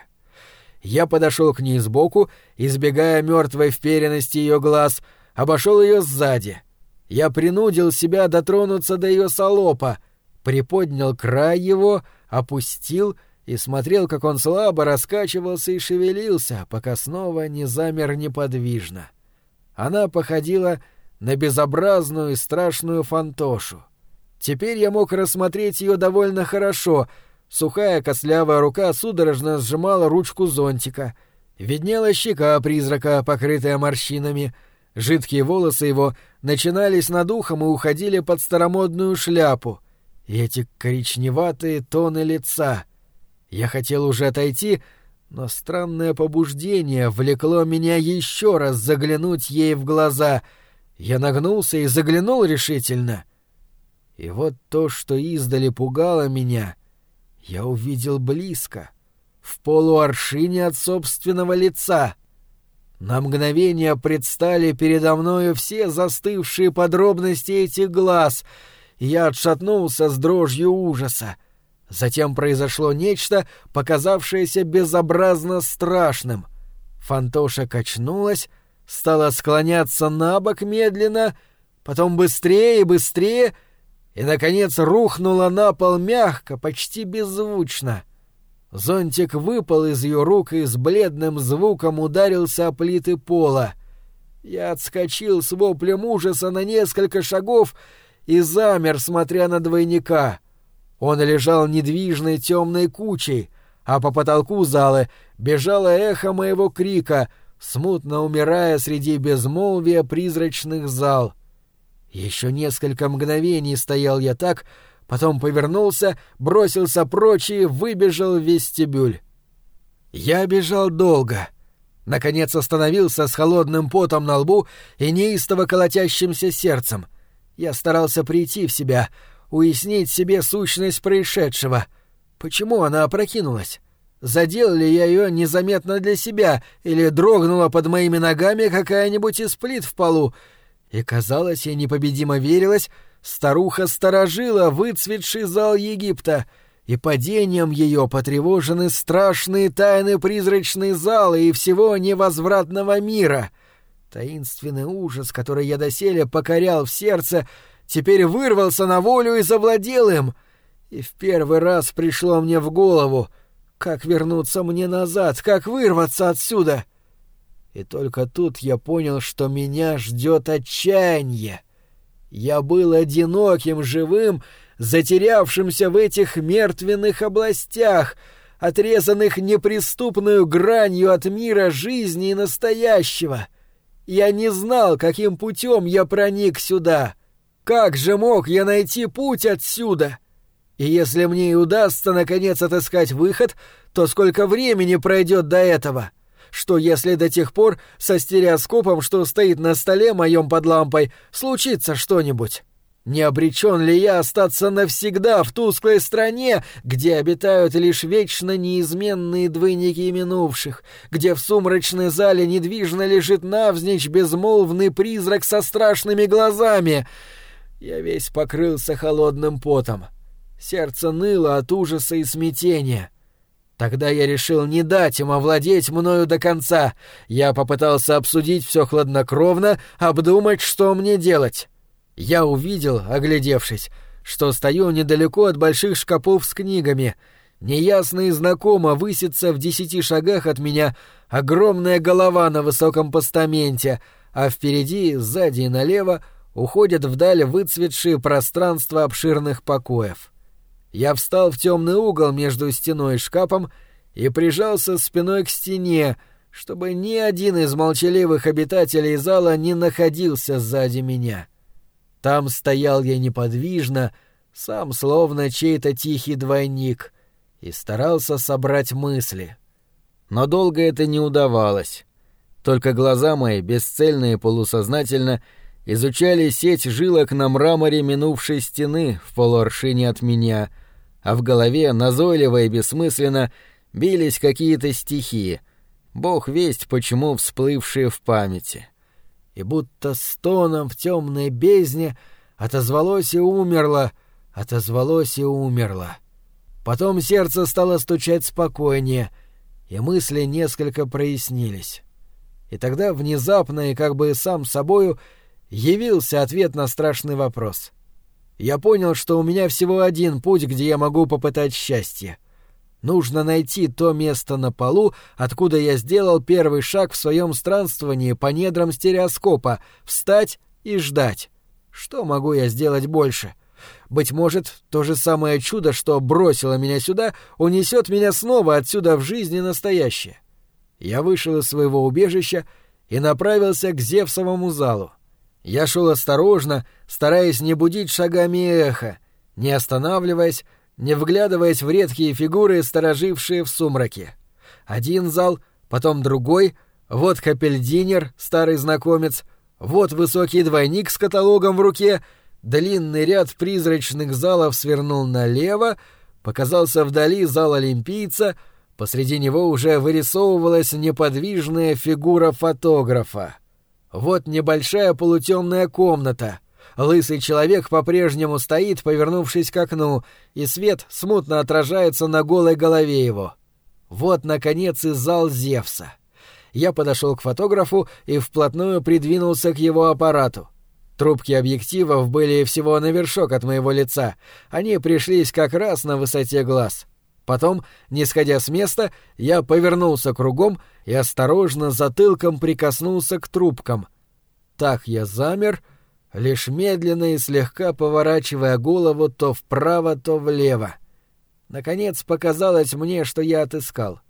Я подошел к ней сбоку, избегая мертвой вперенности ее глаз, обошел ее сзади — я принудил себя дотронуться до ее солопа, приподнял край его, опустил и смотрел, как он слабо раскачивался и шевелился, пока снова не замер неподвижно. Она походила на безобразную и страшную фантошу. Теперь я мог рассмотреть ее довольно хорошо. Сухая костлявая рука судорожно сжимала ручку зонтика. Виднела щека призрака, покрытая морщинами — Жидкие волосы его начинались над ухом и уходили под старомодную шляпу. И эти коричневатые тоны лица. Я хотел уже отойти, но странное побуждение влекло меня еще раз заглянуть ей в глаза. Я нагнулся и заглянул решительно. И вот то, что издали пугало меня, я увидел близко, в полуаршине от собственного лица — на мгновение предстали передо мною все застывшие подробности этих глаз, и я отшатнулся с дрожью ужаса. Затем произошло нечто, показавшееся безобразно страшным. Фантоша качнулась, стала склоняться на бок медленно, потом быстрее и быстрее, и, наконец, рухнула на пол мягко, почти беззвучно — Зонтик выпал из ее рук и с бледным звуком ударился о плиты пола. Я отскочил с воплем ужаса на несколько шагов и замер, смотря на двойника. Он лежал недвижной темной кучей, а по потолку залы бежало эхо моего крика, смутно умирая среди безмолвия призрачных зал. Еще несколько мгновений стоял я так, потом повернулся, бросился прочь и выбежал в вестибюль. Я бежал долго. Наконец остановился с холодным потом на лбу и неистово колотящимся сердцем. Я старался прийти в себя, уяснить себе сущность происшедшего. Почему она опрокинулась? Задел ли я ее незаметно для себя, или дрогнула под моими ногами какая-нибудь из плит в полу? И, казалось, я непобедимо верилась, Старуха сторожила выцветший зал Египта, и падением ее потревожены страшные тайны призрачной залы и всего невозвратного мира. Таинственный ужас, который я доселе покорял в сердце, теперь вырвался на волю и завладел им. И в первый раз пришло мне в голову, как вернуться мне назад, как вырваться отсюда. И только тут я понял, что меня ждет отчаяние. Я был одиноким, живым, затерявшимся в этих мертвенных областях, отрезанных неприступную гранью от мира жизни и настоящего. Я не знал, каким путем я проник сюда. Как же мог я найти путь отсюда? И если мне и удастся наконец отыскать выход, то сколько времени пройдет до этого?» Что если до тех пор со стереоскопом, что стоит на столе моем под лампой, случится что-нибудь. Не обречен ли я остаться навсегда в тусклой стране, где обитают лишь вечно неизменные двойники минувших, где в сумрачной зале недвижно лежит навзничь безмолвный призрак со страшными глазами? Я весь покрылся холодным потом. Сердце ныло от ужаса и смятения. Тогда я решил не дать им овладеть мною до конца. Я попытался обсудить все хладнокровно, обдумать, что мне делать. Я увидел, оглядевшись, что стою недалеко от больших шкафов с книгами. Неясно и знакомо высится в десяти шагах от меня огромная голова на высоком постаменте, а впереди, сзади и налево уходят вдаль выцветшие пространства обширных покоев. Я встал в темный угол между стеной и шкафом и прижался спиной к стене, чтобы ни один из молчаливых обитателей зала не находился сзади меня. Там стоял я неподвижно, сам словно чей-то тихий двойник, и старался собрать мысли. Но долго это не удавалось. Только глаза мои, бесцельно и полусознательно, изучали сеть жилок на мраморе минувшей стены в полуаршине от меня — а в голове назойливо и бессмысленно бились какие-то стихии, бог весть почему всплывшие в памяти. И будто стоном в темной бездне отозвалось и умерло, отозвалось и умерло. Потом сердце стало стучать спокойнее, и мысли несколько прояснились. И тогда внезапно и как бы сам собою явился ответ на страшный вопрос — я понял, что у меня всего один путь, где я могу попытать счастье. Нужно найти то место на полу, откуда я сделал первый шаг в своем странствовании по недрам стереоскопа, встать и ждать. Что могу я сделать больше? Быть может, то же самое чудо, что бросило меня сюда, унесет меня снова отсюда в жизнь и настоящее. Я вышел из своего убежища и направился к Зевсовому залу. Я шел осторожно, стараясь не будить шагами эхо, не останавливаясь, не вглядываясь в редкие фигуры, сторожившие в сумраке. Один зал, потом другой, вот капельдинер, старый знакомец, вот высокий двойник с каталогом в руке, длинный ряд призрачных залов свернул налево, показался вдали зал олимпийца, посреди него уже вырисовывалась неподвижная фигура фотографа. Вот небольшая полутемная комната. Лысый человек по-прежнему стоит, повернувшись к окну, и свет смутно отражается на голой голове его. Вот, наконец, и зал Зевса. Я подошел к фотографу и вплотную придвинулся к его аппарату. Трубки объективов были всего на вершок от моего лица. Они пришлись как раз на высоте глаз. Потом, не сходя с места, я повернулся кругом и осторожно затылком прикоснулся к трубкам. Так я замер, лишь медленно и слегка поворачивая голову то вправо, то влево. Наконец показалось мне, что я отыскал.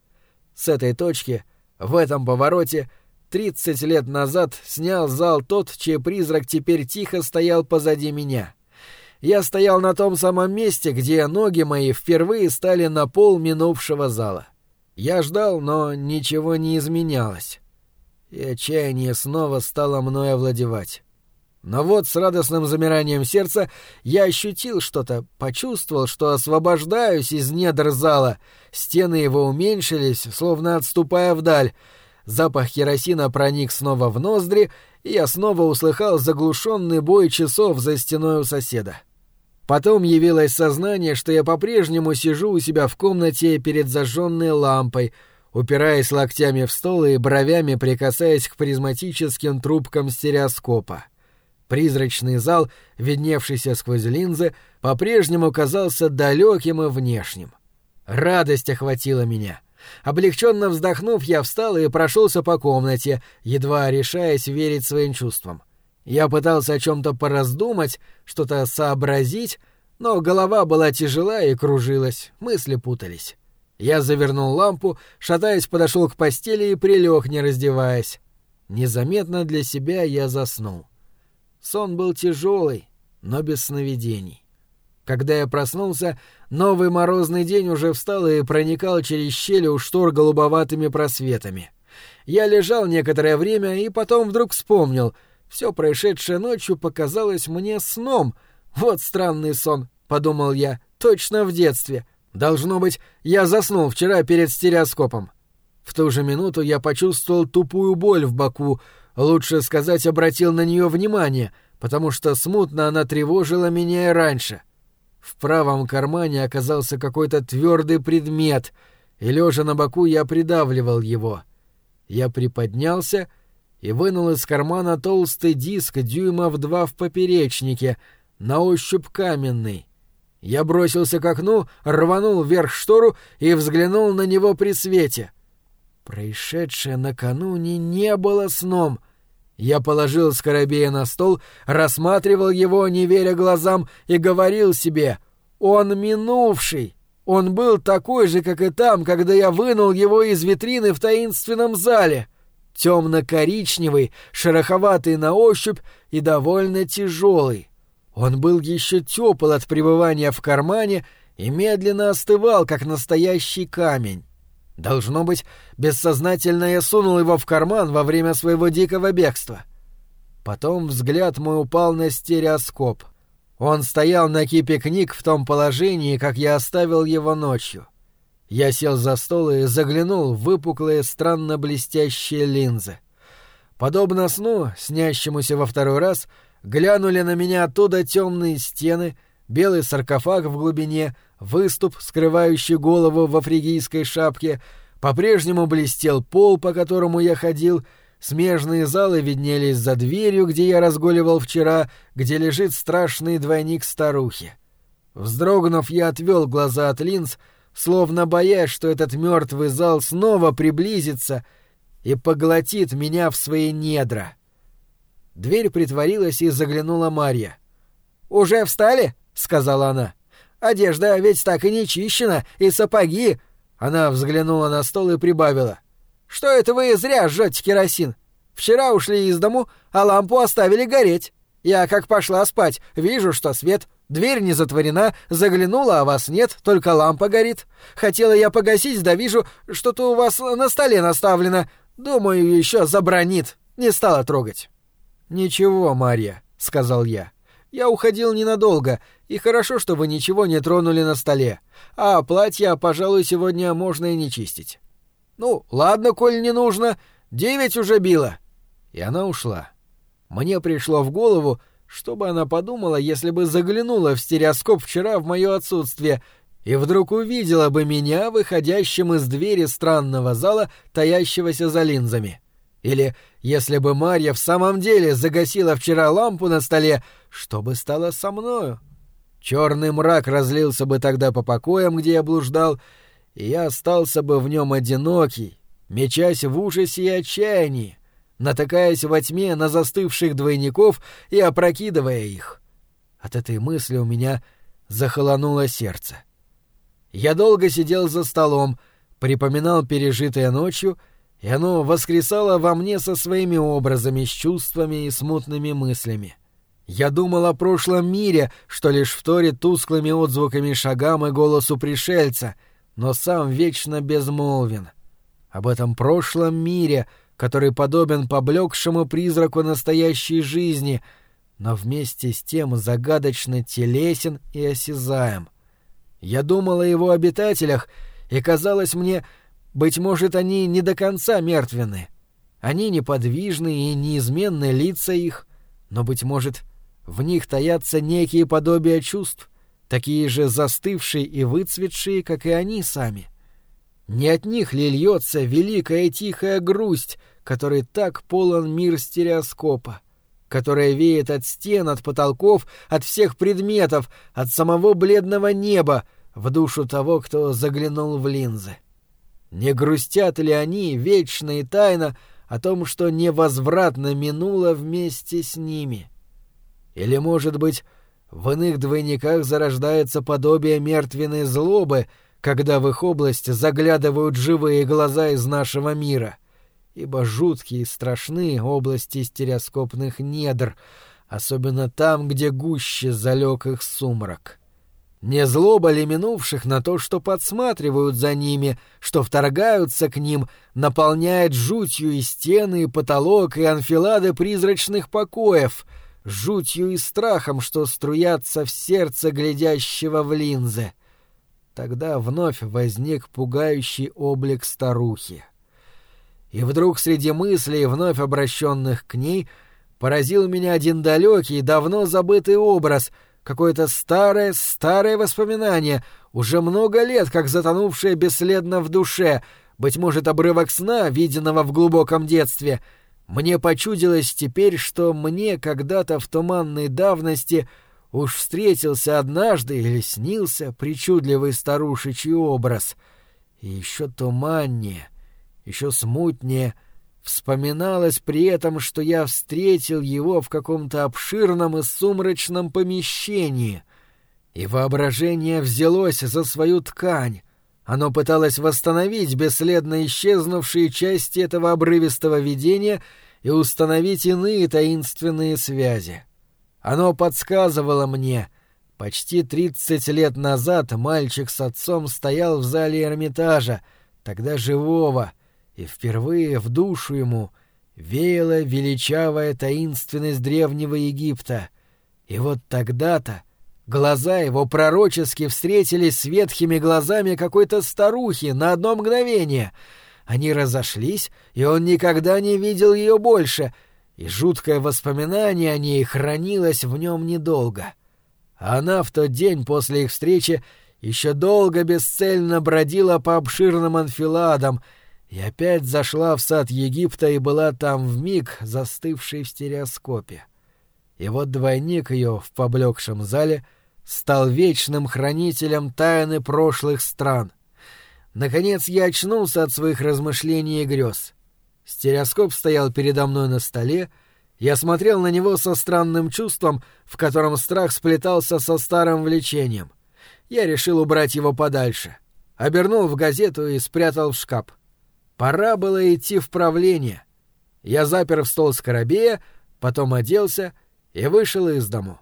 С этой точки, в этом повороте, тридцать лет назад снял зал тот, чей призрак теперь тихо стоял позади меня. Я стоял на том самом месте, где ноги мои впервые стали на пол минувшего зала. Я ждал, но ничего не изменялось. И отчаяние снова стало мной овладевать. Но вот с радостным замиранием сердца я ощутил что-то, почувствовал, что освобождаюсь из недр зала. Стены его уменьшились, словно отступая вдаль. Запах керосина проник снова в ноздри, и я снова услыхал заглушенный бой часов за стеной у соседа. Потом явилось сознание, что я по-прежнему сижу у себя в комнате перед зажженной лампой, упираясь локтями в стол и бровями прикасаясь к призматическим трубкам стереоскопа. Призрачный зал, видневшийся сквозь линзы, по-прежнему казался далеким и внешним. Радость охватила меня. Облегченно вздохнув, я встал и прошелся по комнате, едва решаясь верить своим чувствам. — я пытался о чем-то пораздумать, что-то сообразить, но голова была тяжела и кружилась, мысли путались. Я завернул лампу, шатаясь, подошел к постели и прилег, не раздеваясь. Незаметно для себя я заснул. Сон был тяжелый, но без сновидений. Когда я проснулся, новый морозный день уже встал и проникал через щели у штор голубоватыми просветами. Я лежал некоторое время и потом вдруг вспомнил — все происшедшее ночью показалось мне сном, Вот странный сон, подумал я, точно в детстве. Должно быть, я заснул вчера перед стереоскопом. В ту же минуту я почувствовал тупую боль в боку, лучше сказать, обратил на нее внимание, потому что смутно она тревожила меня и раньше. В правом кармане оказался какой-то твердый предмет, и лежа на боку я придавливал его. Я приподнялся и вынул из кармана толстый диск дюйма в два в поперечнике, на ощупь каменный. Я бросился к окну, рванул вверх штору и взглянул на него при свете. Происшедшее накануне не было сном. Я положил скоробея на стол, рассматривал его, не веря глазам, и говорил себе «Он минувший». Он был такой же, как и там, когда я вынул его из витрины в таинственном зале — темно-коричневый, шероховатый на ощупь и довольно тяжелый. Он был еще тепл от пребывания в кармане и медленно остывал, как настоящий камень. Должно быть, бессознательно я сунул его в карман во время своего дикого бегства. Потом взгляд мой упал на стереоскоп. Он стоял на кипе книг в том положении, как я оставил его ночью. Я сел за стол и заглянул в выпуклые, странно блестящие линзы. Подобно сну, снящемуся во второй раз, глянули на меня оттуда темные стены, белый саркофаг в глубине, выступ, скрывающий голову в афригийской шапке, по-прежнему блестел пол, по которому я ходил, смежные залы виднелись за дверью, где я разгуливал вчера, где лежит страшный двойник старухи. Вздрогнув, я отвел глаза от линз — словно боясь, что этот мертвый зал снова приблизится и поглотит меня в свои недра. Дверь притворилась и заглянула Марья. «Уже встали?» — сказала она. «Одежда ведь так и не чищена, и сапоги...» Она взглянула на стол и прибавила. «Что это вы зря жжете керосин? Вчера ушли из дому, а лампу оставили гореть. Я как пошла спать, вижу, что свет Дверь не затворена, заглянула, а вас нет, только лампа горит. Хотела я погасить, да вижу, что-то у вас на столе наставлено. Думаю, еще забронит. Не стала трогать. «Ничего, Марья», — сказал я. «Я уходил ненадолго, и хорошо, что вы ничего не тронули на столе. А платье, пожалуй, сегодня можно и не чистить». «Ну, ладно, коль не нужно. Девять уже било». И она ушла. Мне пришло в голову, что бы она подумала, если бы заглянула в стереоскоп вчера в мое отсутствие и вдруг увидела бы меня, выходящим из двери странного зала, таящегося за линзами? Или, если бы Марья в самом деле загасила вчера лампу на столе, что бы стало со мною? Черный мрак разлился бы тогда по покоям, где я блуждал, и я остался бы в нем одинокий, мечась в ужасе и отчаянии натыкаясь во тьме на застывших двойников и опрокидывая их. От этой мысли у меня захолонуло сердце. Я долго сидел за столом, припоминал пережитое ночью, и оно воскресало во мне со своими образами, с чувствами и смутными мыслями. Я думал о прошлом мире, что лишь вторит тусклыми отзвуками шагам и голосу пришельца, но сам вечно безмолвен. Об этом прошлом мире — который подобен поблекшему призраку настоящей жизни, но вместе с тем загадочно телесен и осязаем. Я думал о его обитателях, и казалось мне, быть может, они не до конца мертвены. Они неподвижны и неизменны лица их, но, быть может, в них таятся некие подобия чувств, такие же застывшие и выцветшие, как и они сами. Не от них ли льется великая тихая грусть, который так полон мир стереоскопа, которая веет от стен, от потолков, от всех предметов, от самого бледного неба в душу того, кто заглянул в линзы. Не грустят ли они вечно и тайно о том, что невозвратно минуло вместе с ними? Или, может быть, в иных двойниках зарождается подобие мертвенной злобы, когда в их область заглядывают живые глаза из нашего мира — ибо жуткие и страшны области стереоскопных недр, особенно там, где гуще залег их сумрак. Не злоба ли минувших на то, что подсматривают за ними, что вторгаются к ним, наполняет жутью и стены, и потолок, и анфилады призрачных покоев, жутью и страхом, что струятся в сердце глядящего в линзы. Тогда вновь возник пугающий облик старухи. И вдруг среди мыслей, вновь обращенных к ней, поразил меня один далекий, давно забытый образ, какое-то старое, старое воспоминание, уже много лет как затонувшее бесследно в душе, быть может, обрывок сна, виденного в глубоком детстве — мне почудилось теперь, что мне когда-то в туманной давности уж встретился однажды или снился причудливый старушечий образ. И еще туманнее, еще смутнее вспоминалось при этом, что я встретил его в каком-то обширном и сумрачном помещении, и воображение взялось за свою ткань, оно пыталось восстановить бесследно исчезнувшие части этого обрывистого видения и установить иные таинственные связи. Оно подсказывало мне. Почти тридцать лет назад мальчик с отцом стоял в зале Эрмитажа, тогда живого, и впервые в душу ему веяла величавая таинственность древнего Египта. И вот тогда-то Глаза его пророчески встретились с ветхими глазами какой-то старухи на одно мгновение. Они разошлись, и он никогда не видел ее больше, и жуткое воспоминание о ней хранилось в нем недолго. Она в тот день после их встречи еще долго бесцельно бродила по обширным анфиладам и опять зашла в сад Египта и была там в миг застывшей в стереоскопе. И вот двойник ее в поблекшем зале стал вечным хранителем тайны прошлых стран. Наконец я очнулся от своих размышлений и грез. Стереоскоп стоял передо мной на столе, я смотрел на него со странным чувством, в котором страх сплетался со старым влечением. Я решил убрать его подальше. Обернул в газету и спрятал в шкаф. Пора было идти в правление. Я запер в стол скоробея, потом оделся и вышел из дому.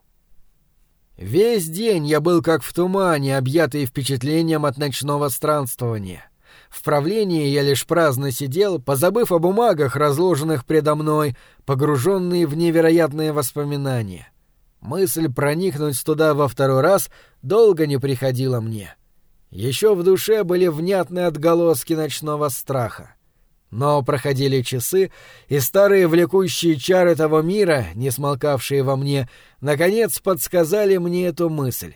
Весь день я был как в тумане, объятый впечатлением от ночного странствования. В правлении я лишь праздно сидел, позабыв о бумагах, разложенных предо мной, погруженный в невероятные воспоминания. Мысль проникнуть туда во второй раз долго не приходила мне. Еще в душе были внятные отголоски ночного страха. Но проходили часы, и старые влекущие чары того мира, не смолкавшие во мне, наконец подсказали мне эту мысль.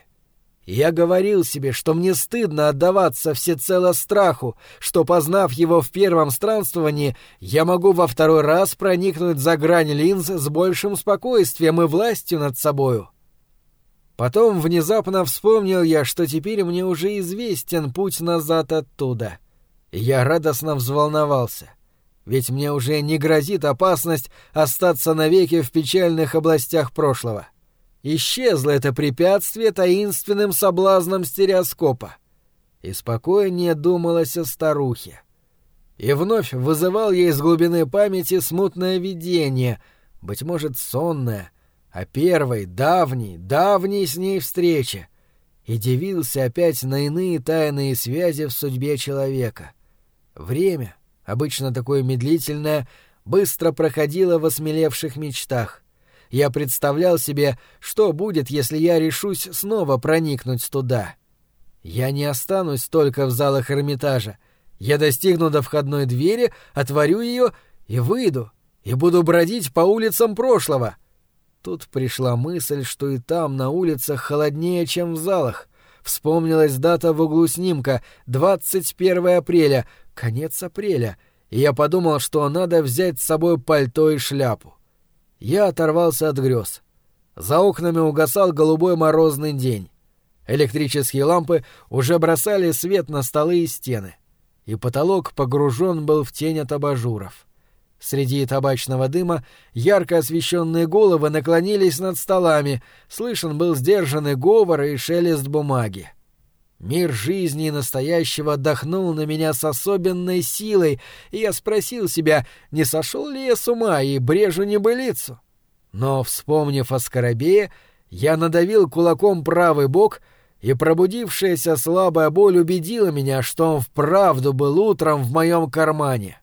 Я говорил себе, что мне стыдно отдаваться всецело страху, что, познав его в первом странствовании, я могу во второй раз проникнуть за грань линз с большим спокойствием и властью над собою. Потом внезапно вспомнил я, что теперь мне уже известен путь назад оттуда — я радостно взволновался. Ведь мне уже не грозит опасность остаться навеки в печальных областях прошлого. Исчезло это препятствие таинственным соблазном стереоскопа. И спокойнее думалось о старухе. И вновь вызывал я из глубины памяти смутное видение, быть может, сонное, о первой, давней, давней с ней встрече, и дивился опять на иные тайные связи в судьбе человека. Время, обычно такое медлительное, быстро проходило в осмелевших мечтах. Я представлял себе, что будет, если я решусь снова проникнуть туда. Я не останусь только в залах Эрмитажа. Я достигну до входной двери, отворю ее и выйду, и буду бродить по улицам прошлого. Тут пришла мысль, что и там, на улицах, холоднее, чем в залах. Вспомнилась дата в углу снимка — 21 апреля, Конец апреля, и я подумал, что надо взять с собой пальто и шляпу. Я оторвался от грез. За окнами угасал голубой морозный день. Электрические лампы уже бросали свет на столы и стены, и потолок погружен был в тень от абажуров. Среди табачного дыма ярко освещенные головы наклонились над столами, слышен был сдержанный говор и шелест бумаги. Мир жизни настоящего отдохнул на меня с особенной силой, и я спросил себя, не сошел ли я с ума и брежу небылицу. Но, вспомнив о скоробее, я надавил кулаком правый бок, и пробудившаяся слабая боль убедила меня, что он вправду был утром в моем кармане.